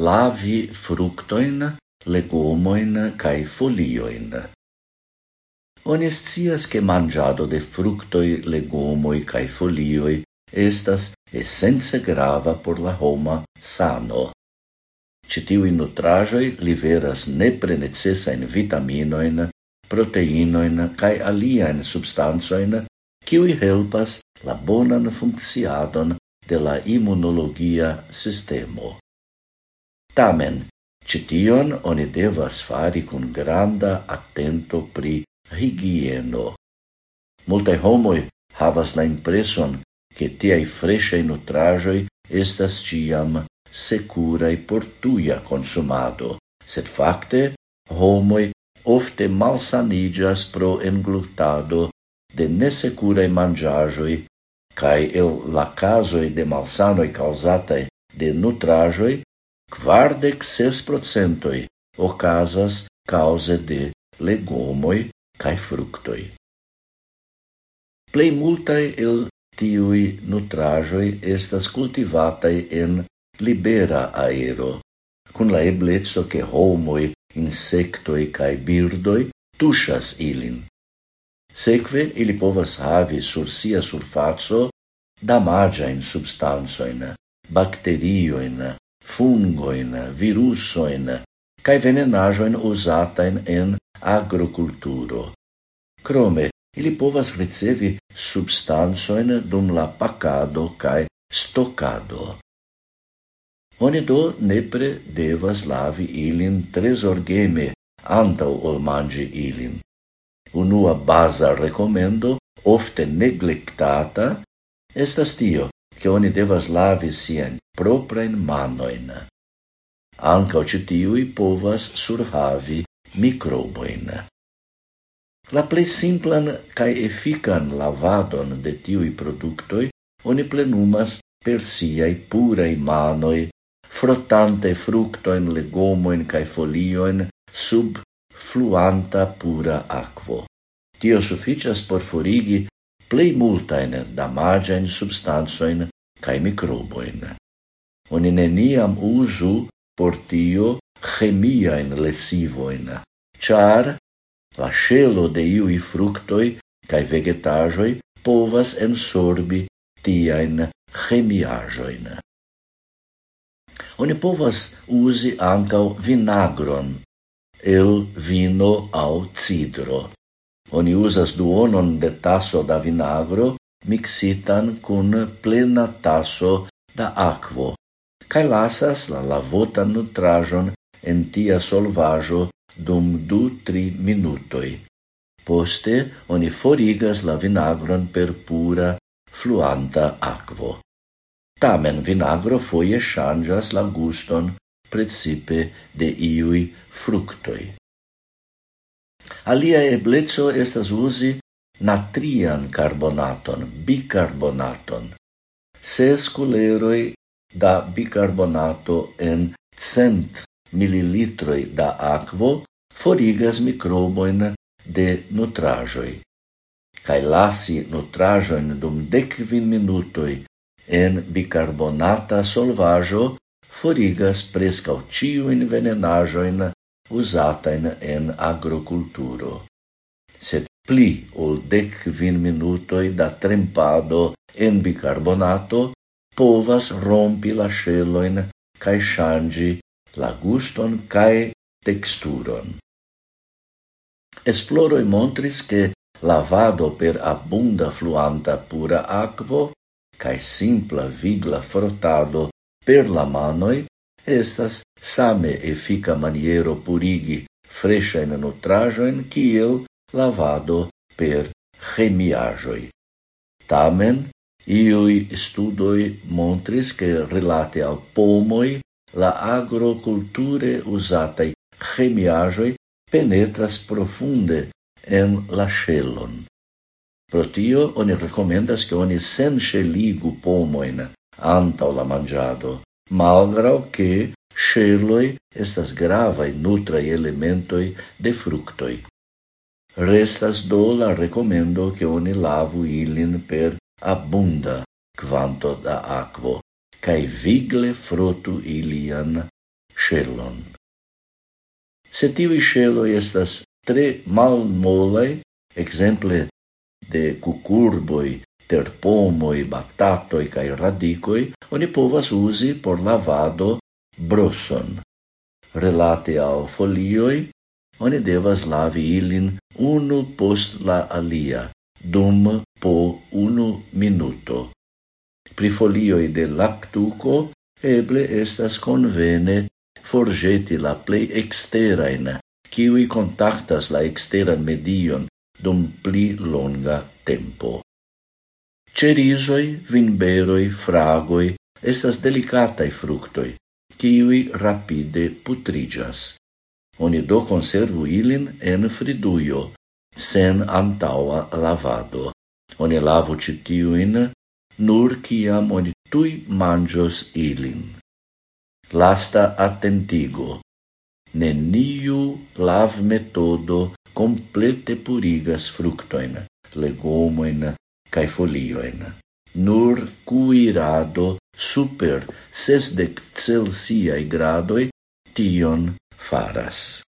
lavi fructoin, legomojn cae folioin. Oni scias ke de fructoi, legumoi cae folioi estas essenza grava por la homa sano. Citiui nutrajoi liveras nepre necessain vitaminoin, proteinoin cae aliaen substansoin kiui helpas la bonan funcciadon de la immunologia sistemo. Tamen, cition oni devas fari cun granda attento pri higieno. Multai homoi havas la impreson che tiai frescei nutrajoi estas ciam securai por tuia consumado, sed facte homoi ofte malsanigas pro englutado de nesecurai mangiajoi cae el la casoi de malsanoi causatae de nutrajoi Quardec ses procentoi ocasas cause de legomoi cae fructoi. Plei multae el tiui nutrajoi estas cultivatae en libera aero, cun la eblezzo che homoi, insectoi cae birdoi tushas ilin. Seque ili povas havi sur sia surfaco damagia in substanzoin, bacterioin, fungoin, virusoin, cae venenajoin usatain en agroculturo. Crome, ili povas ricevi substansoin dum la pacado cae stocado. Oni do nepre devas lavi ilin tresorgeme antau ol mangi ilin. Unua baza recomendo, ofte neglectata, estas tio, che oni devas lavi sian proprain manoin. Ancao citiui povas surhavi microboin. La plei simplan cae effican lavadon de tiui productoi oni plenumas per siai purai manoi, frottante fructoin, legomoin cae folioin sub fluanta pura aquo. Tio sufficias por forigi plei multain damagiaen substansoin cae microboin. Oni neniam usu por tio chemiaen lesivoin, char la scelo de iui fructoi cae vegetajoi povas ensorbi tiaen chemiajoin. Oni povas usi ancau vinagron, el vino au cidro. Oni usas duonon de tasso da vinagro mixitan cun plena tasso da aquo, cae lasas la lavotan nutrajon en tia solvajo dum du tri minutoi. Poste oni forigas la vinagron per pura, fluanta aquo. Tamen vinagro foie changas la guston principe de iui fructoi. Alia eblezzo estas usi natrian carbonaton, bicarbonaton, ses culeroi da bicarbonato en cent mililitroi da aquo forigas microboin de nutrajoi, Cai lasi nutrajoin dum decvin minutoi en bicarbonata solvajo forigas prescau in venenajoin usatain en agroculturo. Sed pli ol dec vin minutoi da trempado en bicarbonato povas rompi la sceloin cae shangi la guston cae texturon. Esploroi montris che lavado per abunda fluanta pura aquo cae simpla vigla frotado per la manoi estas same effica maniero purigi freshain nutrajoin kiel lavado per chemiajoi. Tamen, iui studoi montris che relate al pomoi la agroculture usatai chemiajoi penetras profunde en la ŝelon. Pro tio, oni recomendas che oni senŝeligu pomoin antaŭ la mangiado, malgrau che sceloi estas gravae nutrae elementoi de fructoi. Restas do la recomendo che oni lavu ilin per abunda quanto da aquo, cae vigle frotu ilian scelon. Se tivi sceloi estas tre mal molai, exemple de cucurboi, terpomoi, batatoi cae radicoi, oni povas usi por lavado brosson. Relate al folioi, oni devas lavi ilin unu post la alia, dum po unu minuto. Pri folioi de lactuco eble estas convene forgeti la plei exterain, kiwi contactas la exteran medion dum pli longa tempo. Cerisoi, vinberoi, fragoi estas delicatai fructoi, kiwi rapide putrigas oni do conservu ilin en friduio, sen antaua lavado. Oni lavu citiuin nur ciam oni tui mangios ilin. Lasta attentigo. Neniu lav metodo complete purigas fructoin, legumoin, cae folioin. Nur cuirado super sesdec celsiae gradoi tion faras